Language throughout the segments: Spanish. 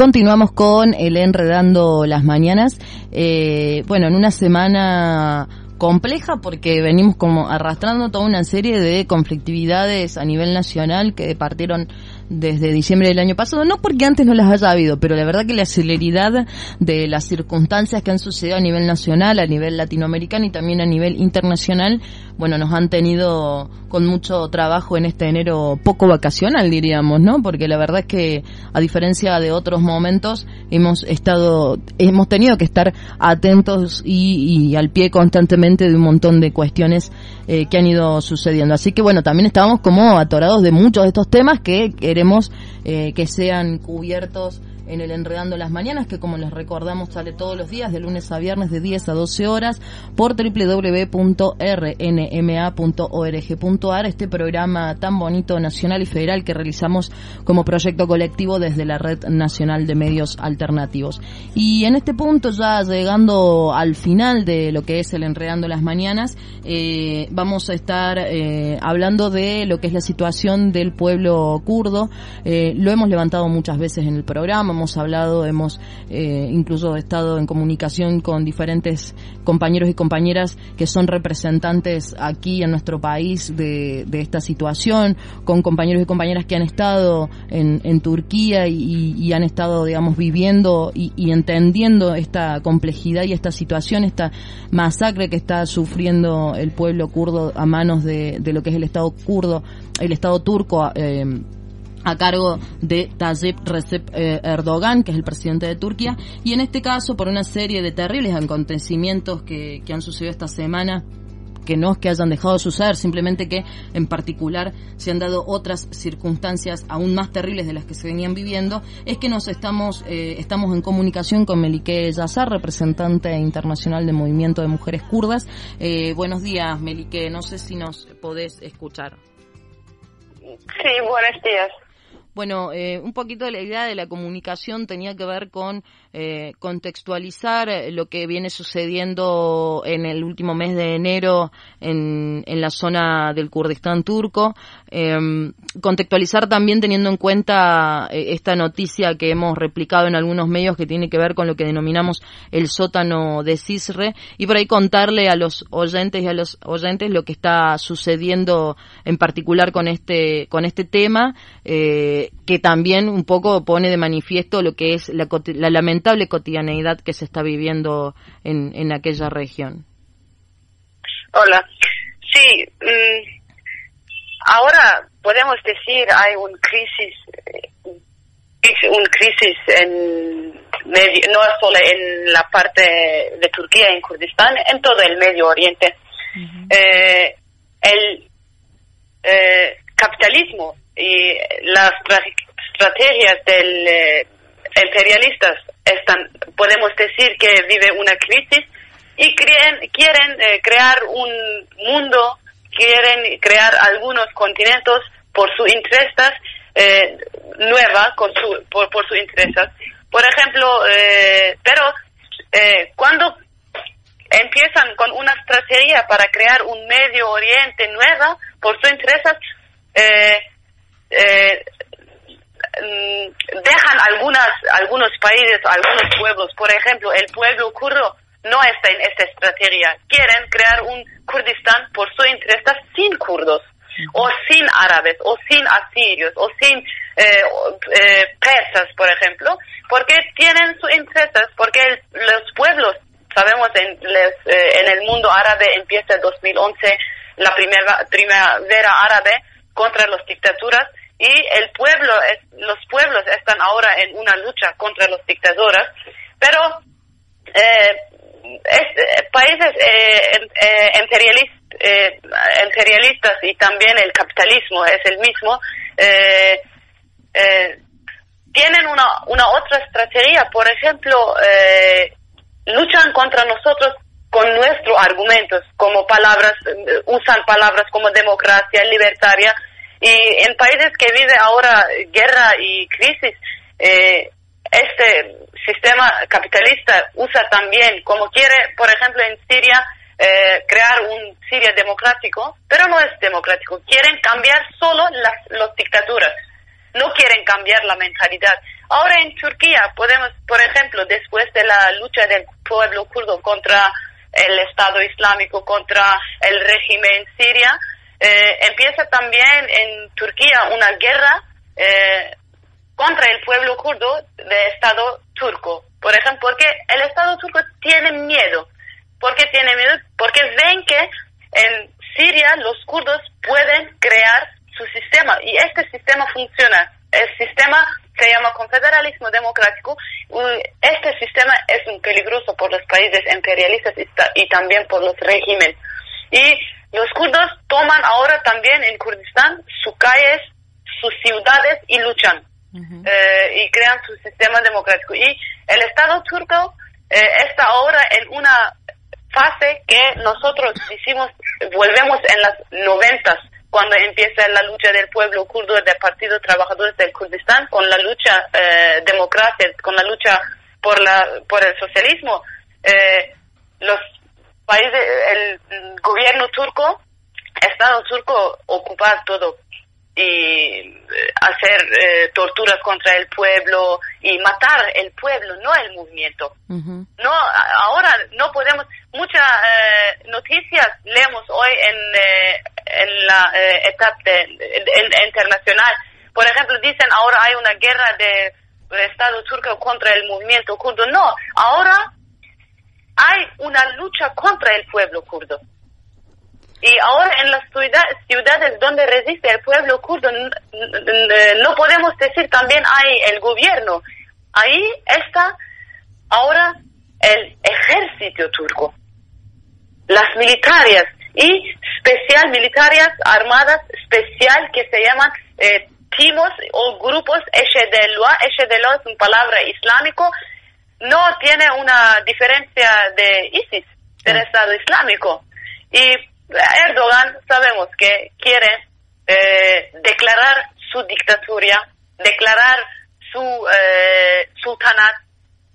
Continuamos con el Enredando las Mañanas. Eh, bueno, en una semana compleja porque venimos como arrastrando toda una serie de conflictividades a nivel nacional que partieron desde diciembre del año pasado, no porque antes no las haya habido, pero la verdad que la celeridad de las circunstancias que han sucedido a nivel nacional, a nivel latinoamericano y también a nivel internacional, bueno, nos han tenido con mucho trabajo en este enero poco vacacional, diríamos, ¿no? Porque la verdad es que, a diferencia de otros momentos, hemos estado, hemos tenido que estar atentos y, y al pie constantemente de un montón de cuestiones eh, que han ido sucediendo. Así que bueno, también estábamos como atorados de muchos de estos temas que queremos eh, que sean cubiertos en el Enredando las Mañanas, que como les recordamos sale todos los días, de lunes a viernes, de 10 a 12 horas, por www.rnma.org.ar, este programa tan bonito, nacional y federal que realizamos como proyecto colectivo desde la Red Nacional de Medios Alternativos. Y en este punto, ya llegando al final de lo que es el Enredando las Mañanas, eh, vamos a estar eh, hablando de lo que es la situación del pueblo kurdo. Eh, lo hemos levantado muchas veces en el programa, hemos hablado, hemos eh, incluso estado en comunicación con diferentes compañeros y compañeras que son representantes aquí en nuestro país de, esta situación, con compañeros y compañeras que han estado en, Turquía y, han estado, digamos, viviendo y, entendiendo esta complejidad y esta situación, esta masacre que está sufriendo el pueblo kurdo a manos de, lo que es el Estado kurdo, el Estado turco. Eh, a cargo de Tayyip Recep eh, Erdogan, que es el presidente de Turquía, y en este caso por una serie de terribles acontecimientos que, han sucedido esta semana que no es que hayan dejado de suceder, simplemente que en particular se han dado otras circunstancias aún más terribles de las que se venían viviendo, es que nos estamos, eh, estamos en comunicación con Melike Yazar, representante internacional del Movimiento de Mujeres Kurdas. Eh, buenos días, Melike, no sé si nos podés escuchar. Sí, buenos días. Bueno, eh, un poquito la idea de la comunicación tenía que ver con eh, contextualizar eh, lo que viene sucediendo en el último mes de enero en, en la zona del Kurdistán turco, em, contextualizar también teniendo en cuenta esta noticia que hemos replicado en algunos medios que tiene que ver con lo que denominamos el sótano de Cisre y por ahí contarle a los oyentes y a los oyentes lo que está sucediendo en particular con este con este tema. Eh, que también un poco pone de manifiesto lo que es la, lamentable cotidianeidad que se está viviendo en, en aquella región. Hola. Sí, mm, ahora podemos decir hay un crisis, eh, un crisis en no solo en la parte de Turquía, en Kurdistán, en todo el Medio Oriente. Eh, el eh, capitalismo y las estrategias del eh, imperialistas están, podemos decir que vive una crisis y creen, quieren eh, crear un mundo, quieren crear algunos continentes por sus intereses eh, nueva por, por sus intereses. Por ejemplo, eh, pero cuando empiezan con una estrategia para crear un Medio Oriente nueva por sus intereses, eh, eh, mm, dejan algunas, algunos países, algunos pueblos, por ejemplo, el pueblo kurdo no está en esta estrategia. Quieren crear un Kurdistán por su interés sin kurdos, o sin árabes, o sin asirios, o sin eh, eh, persas, por ejemplo, porque tienen sus intereses, porque los pueblos, sabemos en, en el mundo árabe empieza en 2011 la primera primavera árabe contra las dictaduras y el pueblo, los pueblos están ahora en una lucha contra los dictadores, pero eh, eh países eh, eh, imperialistas y también el capitalismo es el mismo, tienen una, una otra estrategia, por ejemplo, luchan contra nosotros con nuestros argumentos, como palabras, usan palabras como democracia, libertaria, y en países que vive ahora guerra y crisis, eh, este sistema capitalista usa también, como quiere, por ejemplo, en Siria, eh, crear un Siria democrático, pero no es democrático. Quieren cambiar solo las, las dictaduras, no quieren cambiar la mentalidad. Ahora en Turquía podemos, por ejemplo, después de la lucha del pueblo kurdo contra el Estado Islámico, contra el régimen siria, eh, empieza también en Turquía una guerra eh, contra el pueblo kurdo del Estado turco. Por ejemplo, porque el Estado turco tiene miedo. ¿Por qué tiene miedo? Porque ven que en Siria los kurdos pueden crear su sistema y este sistema funciona. El sistema se llama confederalismo democrático. Este sistema es un peligroso por los países imperialistas y, también por los regímenes. Y los kurdos toman ahora también en Kurdistán sus calles, sus ciudades y luchan. Eh, y crean su sistema democrático. Y el Estado turco eh, está ahora en una fase que nosotros hicimos, volvemos en las noventas, cuando empieza la lucha del pueblo kurdo del Partido Trabajadores del Kurdistán, con la lucha eh, democrática, con la lucha por la por el socialismo, eh, los países, el gobierno turco, Estado turco ocupa todo y eh, hacer eh, torturas contra el pueblo y matar el pueblo, no el movimiento. No, ahora no podemos. Muchas eh, noticias leemos hoy en, en la etapa internacional. Por ejemplo, dicen ahora hay una guerra de Estado turco contra el movimiento kurdo. No, ahora hay una lucha contra el pueblo kurdo. Y ahora en las ciudades donde resiste el pueblo kurdo, no podemos decir también hay el gobierno. Ahí está ahora el ejército turco, las militares y especial militares armadas especial que se llaman eh, timos o grupos Eshedelua. Eshedelua es una palabra islámico, no tiene una diferencia de ISIS, del ah. Estado Islámico. Y Erdogan sabemos que quiere eh, declarar su dictadura, declarar su eh, sultanat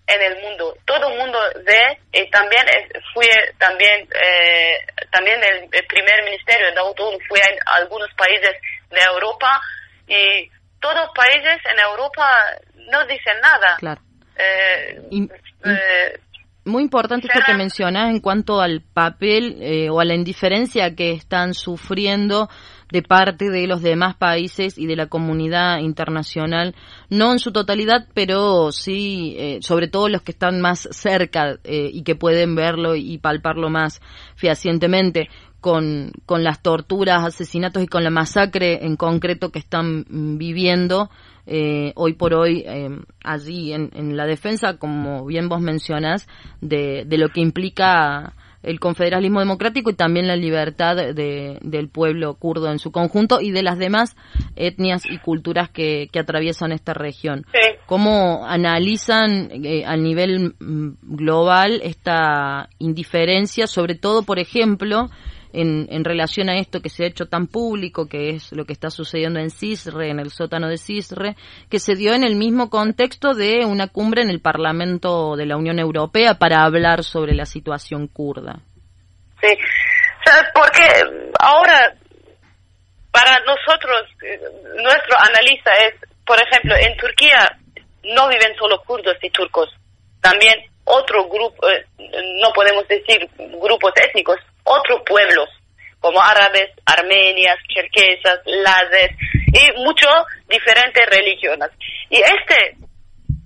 en el mundo. Todo el mundo ve y también fui también eh, también el, primer ministerio de Davutoğlu fue en algunos países de Europa y todos los países en Europa no dicen nada. Claro. Eh, eh muy importante esto que mencionas en cuanto al papel eh, o a la indiferencia que están sufriendo de parte de los demás países y de la comunidad internacional, no en su totalidad, pero sí, eh, sobre todo los que están más cerca eh, y que pueden verlo y palparlo más fehacientemente con, con las torturas, asesinatos y con la masacre en concreto que están viviendo eh, hoy por hoy eh, allí en, la defensa, como bien vos mencionas, de, lo que implica el confederalismo democrático y también la libertad de, del pueblo kurdo en su conjunto y de las demás etnias y culturas que, que atraviesan esta región. ¿Cómo analizan eh, a nivel mm, global esta indiferencia, sobre todo, por ejemplo, en, relación a esto que se ha hecho tan público, que es lo que está sucediendo en CISRE, en el sótano de CISRE, que se dio en el mismo contexto de una cumbre en el Parlamento de la Unión Europea para hablar sobre la situación kurda. Sí, porque ahora para nosotros, eh, nuestro analista es, por ejemplo, en Turquía no viven solo kurdos y turcos, también otro grupo, eh, no podemos decir grupos étnicos, otros pueblos, como árabes, armenias, cherquesas, lazes y muchas diferentes religiones. Y este,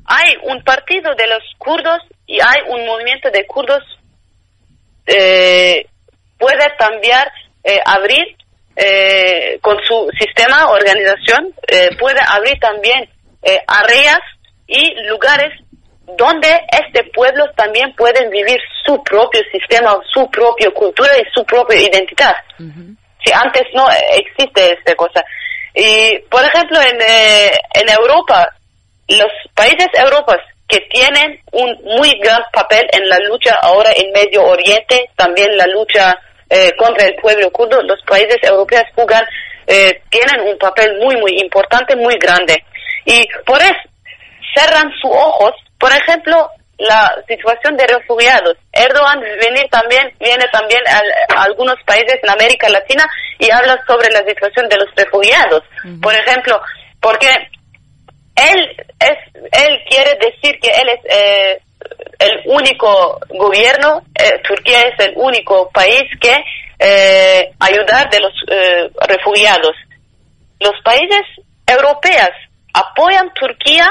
hay un partido de los kurdos y hay un movimiento de kurdos eh, puede también eh, abrir eh, con su sistema, organización, eh, puede abrir también eh, áreas y lugares donde este pueblo también pueden vivir su propio sistema, su propia cultura y su propia identidad. Si antes no existe esta cosa. Y, por ejemplo, en, eh, en Europa, los países europeos que tienen un muy gran papel en la lucha ahora en Medio Oriente, también la lucha eh, contra el pueblo kurdo, los países europeos jugan, eh, tienen un papel muy, muy importante, muy grande. Y por eso cerran sus ojos por ejemplo, la situación de refugiados. Erdogan viene también, viene también a, algunos países en América Latina y habla sobre la situación de los refugiados. Por ejemplo, porque él es, él quiere decir que él es eh, el único gobierno, eh, Turquía es el único país que eh, ayudar de los eh, refugiados. Los países europeos apoyan Turquía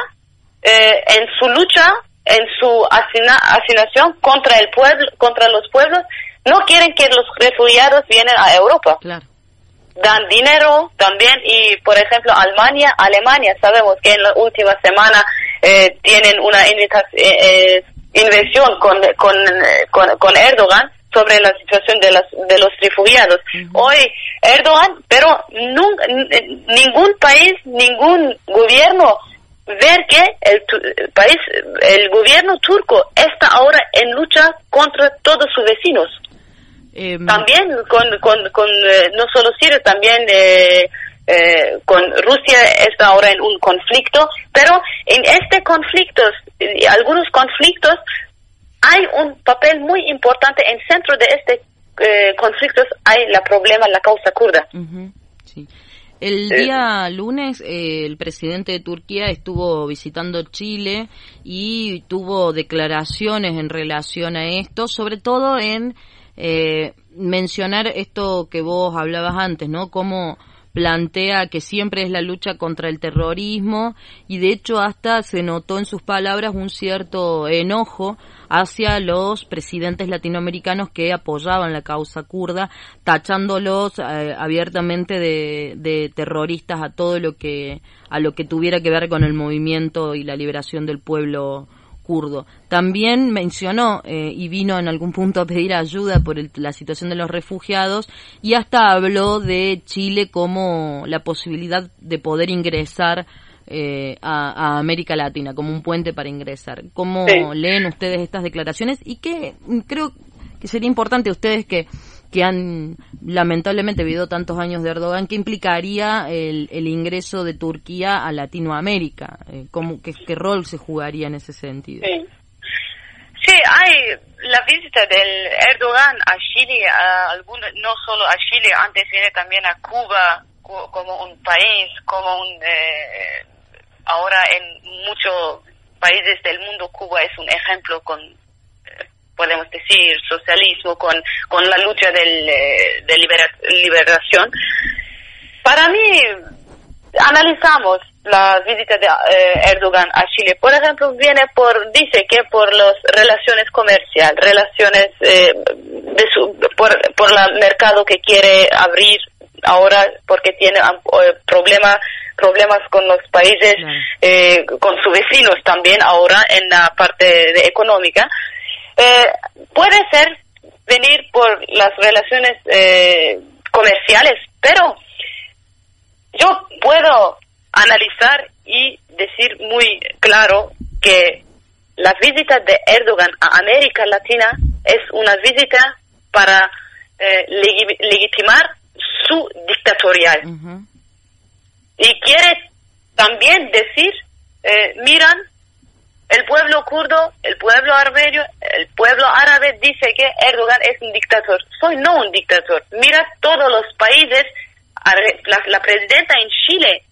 eh, en su lucha, en su asignación contra el pueblo, contra los pueblos. No quieren que los refugiados vienen a Europa. Dan dinero también y, por ejemplo, Alemania, Alemania sabemos que en la última semana eh, tienen una eh, inversión con, con, con Erdogan sobre la situación de, las, de los refugiados. Hoy Erdogan, pero ningún país, ningún gobierno ver que el, país, el gobierno turco está ahora en lucha contra todos sus vecinos. Em, también con, con, con eh, no solo Siria, también eh, eh, con Rusia está ahora en un conflicto, pero en este conflicto, algunos conflictos hay un papel muy importante. En centro de este eh, conflictos hay la problema la causa kurda El día lunes eh, el presidente de Turquía estuvo visitando Chile y tuvo declaraciones en relación a esto, sobre todo en eh, mencionar esto que vos hablabas antes, ¿no? Cómo plantea que siempre es la lucha contra el terrorismo y de hecho hasta se notó en sus palabras un cierto enojo hacia los presidentes latinoamericanos que apoyaban la causa kurda, tachándolos eh, abiertamente de, de, terroristas a todo lo que a lo que tuviera que ver con el movimiento y la liberación del pueblo kurdo. También mencionó eh, y vino en algún punto a pedir ayuda por la situación de los refugiados y hasta habló de Chile como la posibilidad de poder ingresar eh, a, América Latina como un puente para ingresar. ¿Cómo leen ustedes estas declaraciones? Y que creo que sería importante ustedes que, que han lamentablemente vivido tantos años de Erdogan, ¿qué implicaría el, el ingreso de Turquía a Latinoamérica? Eh, ¿cómo, qué, rol se jugaría en ese sentido? Sí. hay la visita del Erdogan a Chile, a no solo a Chile, antes viene también a Cuba como un país, como un eh, ahora en muchos países del mundo Cuba es un ejemplo con podemos decir socialismo con con la lucha del, eh, de liberación. Para mí analizamos la visita de eh, Erdogan a Chile. Por ejemplo viene por dice que por las relaciones comerciales relaciones de su, por por el mercado que quiere abrir ahora porque tiene problemas problemas con los países, eh, con sus vecinos también ahora en la parte económica, eh, puede ser venir por las relaciones eh, comerciales, pero yo puedo analizar y decir muy claro que la visita de Erdogan a América Latina es una visita para legitimar su dictatorial. Y quiere también decir, eh, miran, el pueblo kurdo, el pueblo armenio, el pueblo árabe dice que Erdogan es un dictador. Soy no un dictador. Mira todos los países, la, presidenta en Chile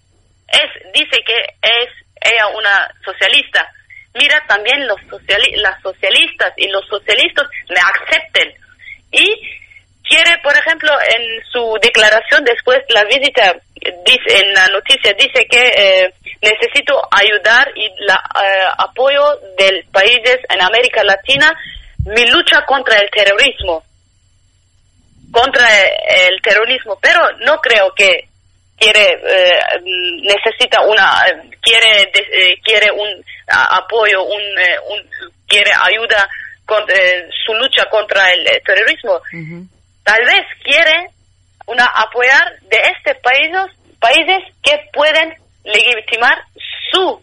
es dice que es ella una socialista. Mira también los las socialistas y los socialistas me acepten. Y quiere, por ejemplo, en su declaración después la visita, dice, en la noticia dice que eh, necesito ayudar y la eh, apoyo de países en América Latina mi lucha contra el terrorismo, contra el terrorismo, pero no creo que quiere eh, necesita una quiere quiere un apoyo un, quiere ayuda con su lucha contra el terrorismo tal vez quiere una apoyar de este país países que pueden legitimar su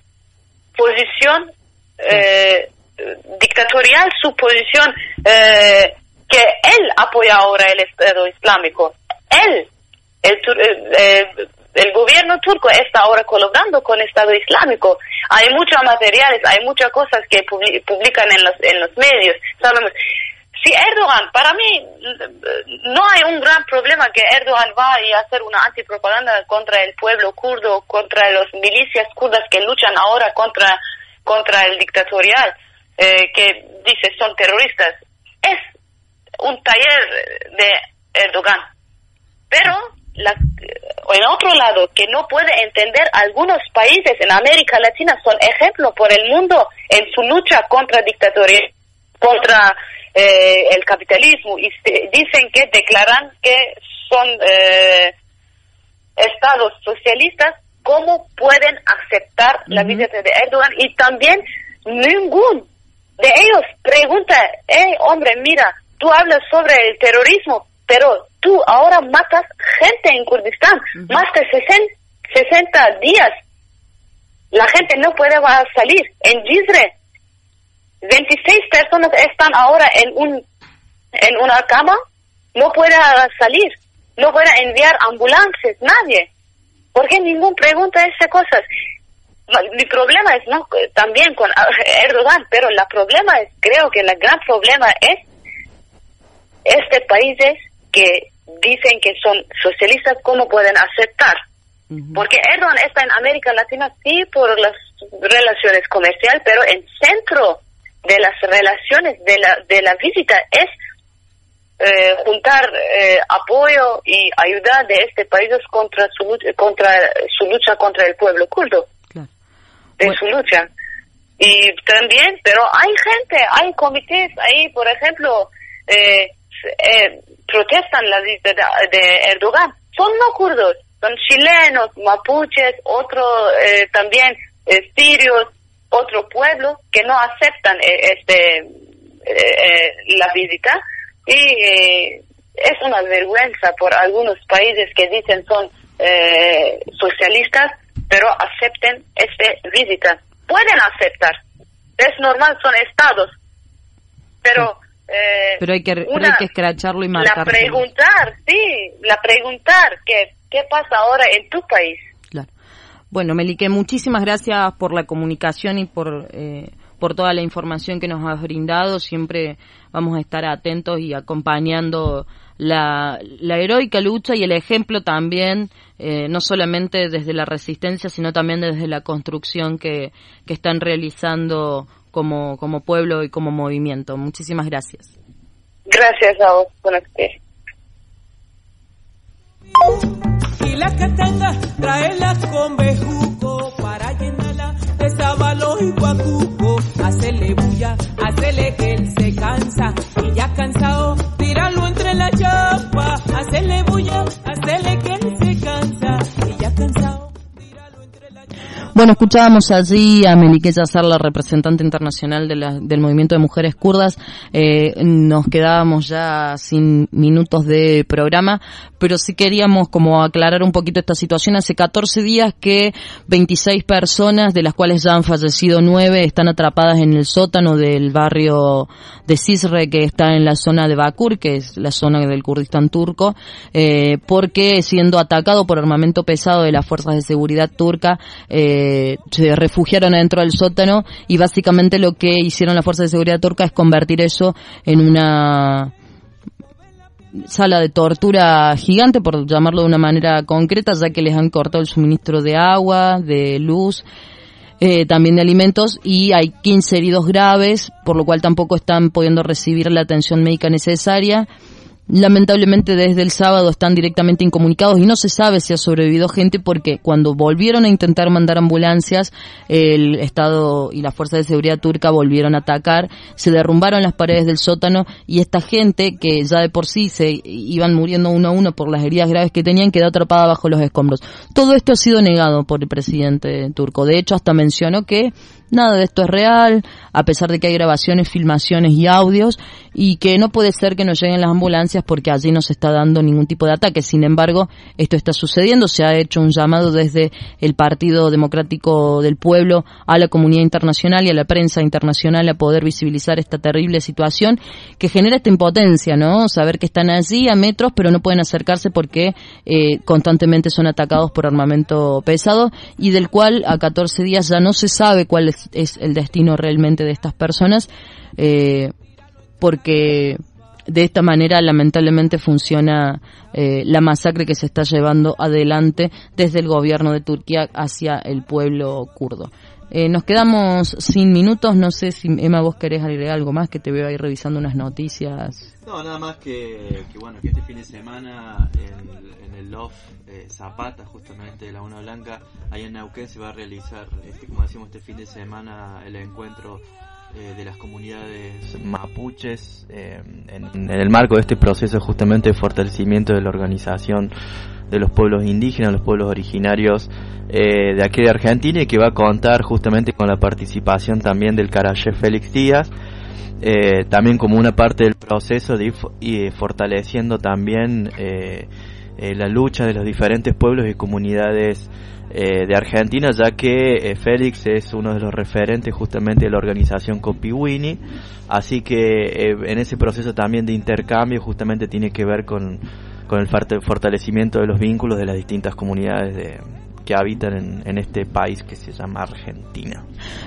posición eh, dictatorial, su posición eh, que él apoya ahora el Estado Islámico. Él, el, eh, el gobierno turco está ahora colaborando con el Estado Islámico. Hay muchos materiales, hay muchas cosas que publican en los, en los medios. Sabemos, si Erdogan, para mí, no hay un gran problema que Erdogan va a hacer una antipropaganda contra el pueblo kurdo, contra las milicias kurdas que luchan ahora contra contra el dictatorial, eh, que dice son terroristas, es un taller de Erdogan. Pero la, en otro lado, que no puede entender algunos países en América Latina son ejemplo por el mundo en su lucha contra dictatoria, contra eh, el capitalismo y dicen que declaran que son eh, estados socialistas, ¿cómo pueden aceptar la visita de Erdogan? Y también ningún de ellos pregunta, hey hombre, mira, tú hablas sobre el terrorismo, pero tú ahora matas gente en Kurdistán, más de 60, días. La gente no puede salir. En Gizre, 26 personas están ahora en un en una cama, no puede salir, no puede enviar ambulancias, nadie. Porque ningún pregunta esas cosas. Mi problema es no también con Erdogan, pero el problema es, creo que el gran problema es este países que dicen que son socialistas, ¿cómo pueden aceptar? Porque Erdogan está en América Latina sí por las relaciones comerciales, pero el centro de las relaciones de la, de la visita es eh, juntar eh, apoyo y ayuda de este país contra su, contra su lucha contra el pueblo kurdo, de su lucha. Y también, pero hay gente, hay comités ahí, por ejemplo, eh, eh, protestan la visita de, Erdogan. Son no kurdos, son chilenos, mapuches, otros eh, también sirios, otro pueblo que no aceptan eh, este la visita. Y es una vergüenza por algunos países que dicen son socialistas pero acepten esta visita. Pueden aceptar. Es normal son estados. Pero eh, pero hay que, hay que escracharlo y marcarlo. La preguntar, sí, la preguntar qué, qué pasa ahora en tu país. Bueno, Melique, muchísimas gracias por la comunicación y por, eh, por toda la información que nos has brindado. Siempre vamos a estar atentos y acompañando la, la heroica lucha y el ejemplo también, eh, no solamente desde la resistencia, sino también desde la construcción que, que están realizando como, como pueblo y como movimiento. Muchísimas gracias. Gracias a vos, Y la llenarla de Bueno, escuchábamos allí a Melike Yassar, la representante internacional del movimiento de mujeres kurdas. Eh, nos quedábamos ya sin minutos de programa, pero sí queríamos como aclarar un poquito esta situación. Hace 14 días que 26 personas, de las cuales ya han fallecido 9, están atrapadas en el sótano del barrio de Cisre, que está en la zona de Bakur, que es la zona del Kurdistán turco, eh, porque siendo atacado por armamento pesado de las fuerzas de seguridad turca, eh, se refugiaron adentro del sótano y básicamente lo que hicieron las fuerzas de seguridad turca es convertir eso en una sala de tortura gigante, por llamarlo de una manera concreta, ya que les han cortado el suministro de agua, de luz, eh, también de alimentos y hay 15 heridos graves, por lo cual tampoco están pudiendo recibir la atención médica necesaria. Lamentablemente desde el sábado están directamente incomunicados y no se sabe si ha sobrevivido gente porque cuando volvieron a intentar mandar ambulancias, el Estado y la Fuerza de Seguridad turca volvieron a atacar, se derrumbaron las paredes del sótano y esta gente que ya de por sí se iban muriendo uno a uno por las heridas graves que tenían quedó atrapada bajo los escombros. Todo esto ha sido negado por el presidente turco. De hecho, hasta mencionó que nada de esto es real, a pesar de que hay grabaciones, filmaciones y audios, y que no puede ser que no lleguen las ambulancias porque allí no se está dando ningún tipo de ataque. Sin embargo, esto está sucediendo, se ha hecho un llamado desde el Partido Democrático del Pueblo a la comunidad internacional y a la prensa internacional a poder visibilizar esta terrible situación que genera esta impotencia, ¿no? Saber que están allí a metros pero no pueden acercarse porque eh, constantemente son atacados por armamento pesado y del cual a 14 días ya no se sabe cuál es es, el destino realmente de estas personas, eh, porque de esta manera lamentablemente funciona eh, la masacre que se está llevando adelante desde el gobierno de Turquía hacia el pueblo kurdo. Eh, nos quedamos sin minutos, no sé si Emma vos querés agregar algo más, que te veo ahí revisando unas noticias. No, nada más que, bueno, que este fin de semana en, el LOF eh, Zapata, justamente de la Una Blanca, ahí en Neuquén se va a realizar, este, como decimos, este fin de semana el encuentro eh, de las comunidades mapuches eh, en, el marco de este proceso justamente de fortalecimiento de la organización de los pueblos indígenas, los pueblos originarios eh, de aquí de Argentina y que va a contar justamente con la participación también del Carayé Félix Díaz, también como una parte del proceso de fortaleciendo también la lucha de los diferentes pueblos y comunidades eh, de Argentina, ya que eh, Félix es uno de los referentes justamente de la organización Copiwini, así que eh, en ese proceso también de intercambio justamente tiene que ver con, con el fortalecimiento de los vínculos de las distintas comunidades de, que habitan en, este país que se llama Argentina.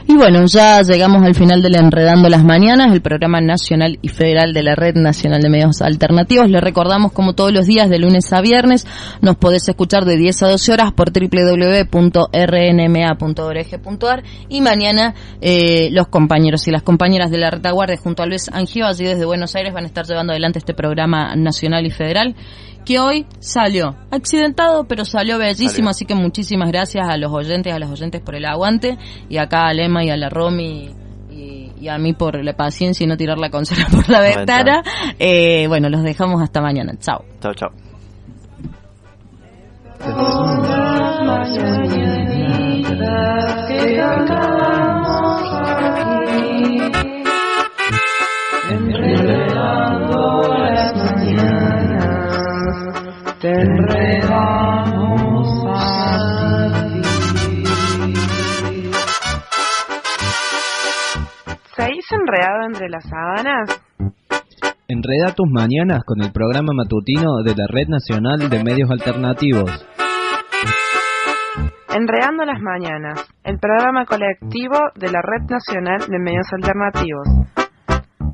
Y bueno, ya llegamos al final del Enredando las Mañanas, el programa nacional y federal de la Red Nacional de Medios Alternativos. Le recordamos como todos los días de lunes a viernes nos podés escuchar de 10 a 12 horas por www.rnma.org.ar y mañana eh, los compañeros y las compañeras de la retaguardia junto a Luis Angio allí desde Buenos Aires van a estar llevando adelante este programa nacional y federal que hoy salió accidentado, pero salió bellísimo, así que muchísimas gracias a los oyentes, a los oyentes por el aguante, y acá a Lema y a la Romy y, a mí por la paciencia y no tirar la consola por la ventana. Eh, bueno, los dejamos hasta mañana. Chao. Chao, chao. Enredado entre las sábanas? Enreda tus mañanas con el programa matutino de la Red Nacional de Medios Alternativos. Enredando las mañanas, el programa colectivo de la Red Nacional de Medios Alternativos.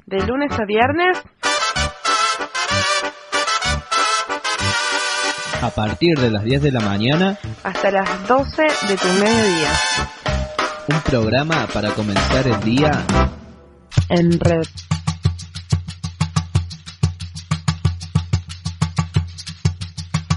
De lunes a viernes a partir de las 10 de la mañana hasta las 12 de tu mediodía. Un programa para comenzar el día en red.